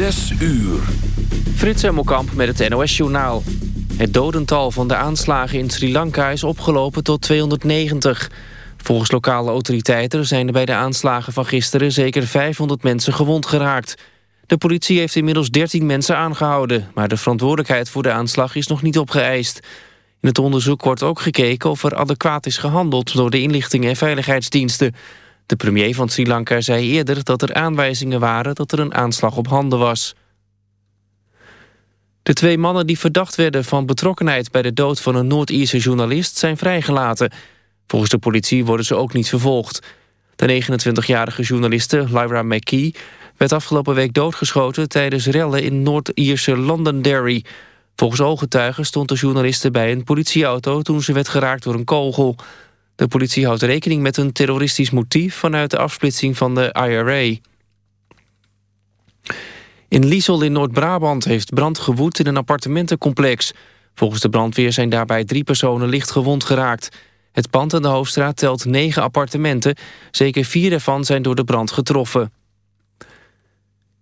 Zes uur. Frits Emmelkamp met het NOS-journaal. Het dodental van de aanslagen in Sri Lanka is opgelopen tot 290. Volgens lokale autoriteiten zijn er bij de aanslagen van gisteren... zeker 500 mensen gewond geraakt. De politie heeft inmiddels 13 mensen aangehouden... maar de verantwoordelijkheid voor de aanslag is nog niet opgeëist. In het onderzoek wordt ook gekeken of er adequaat is gehandeld... door de inlichtingen en veiligheidsdiensten... De premier van Sri Lanka zei eerder dat er aanwijzingen waren dat er een aanslag op handen was. De twee mannen die verdacht werden van betrokkenheid bij de dood van een Noord-Ierse journalist zijn vrijgelaten. Volgens de politie worden ze ook niet vervolgd. De 29-jarige journaliste Lyra McKee werd afgelopen week doodgeschoten tijdens rellen in Noord-Ierse Londonderry. Volgens ooggetuigen stond de journaliste bij een politieauto toen ze werd geraakt door een kogel. De politie houdt rekening met een terroristisch motief... vanuit de afsplitsing van de IRA. In Liesel in Noord-Brabant heeft brand gewoed in een appartementencomplex. Volgens de brandweer zijn daarbij drie personen licht gewond geraakt. Het pand aan de Hoofdstraat telt negen appartementen. Zeker vier ervan zijn door de brand getroffen.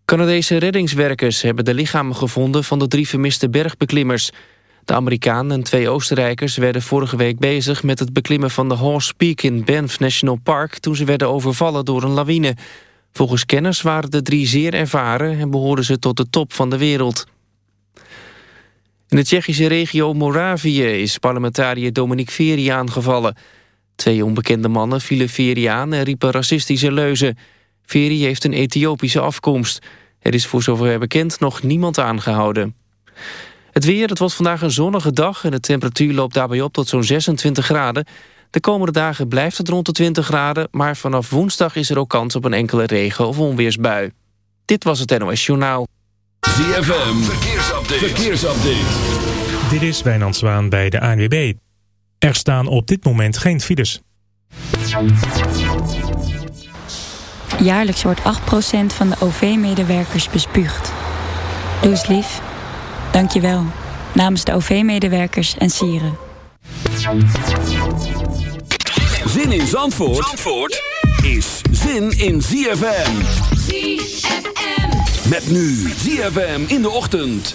Canadese reddingswerkers hebben de lichamen gevonden... van de drie vermiste bergbeklimmers... De Amerikaan en twee Oostenrijkers werden vorige week bezig... met het beklimmen van de Horse Peak in Banff National Park... toen ze werden overvallen door een lawine. Volgens kenners waren de drie zeer ervaren... en behoorden ze tot de top van de wereld. In de Tsjechische regio Moravië is parlementariër Dominique Veri aangevallen. Twee onbekende mannen vielen Veri aan en riepen racistische leuzen. Veri heeft een Ethiopische afkomst. Er is voor zover bekend nog niemand aangehouden. Het weer, het was vandaag een zonnige dag en de temperatuur loopt daarbij op tot zo'n 26 graden. De komende dagen blijft het rond de 20 graden, maar vanaf woensdag is er ook kans op een enkele regen- of onweersbui. Dit was het NOS Journaal. ZFM, verkeersupdate. verkeersupdate. Dit is Wijnand Zwaan bij de ANWB. Er staan op dit moment geen files. Jaarlijks wordt 8% van de OV-medewerkers bespuugd. Doe eens lief. Dankjewel. Namens de OV-medewerkers en sieren. Zin in Zandvoort, Zandvoort is zin in ZFM. ZFM. Met nu ZFM in de ochtend.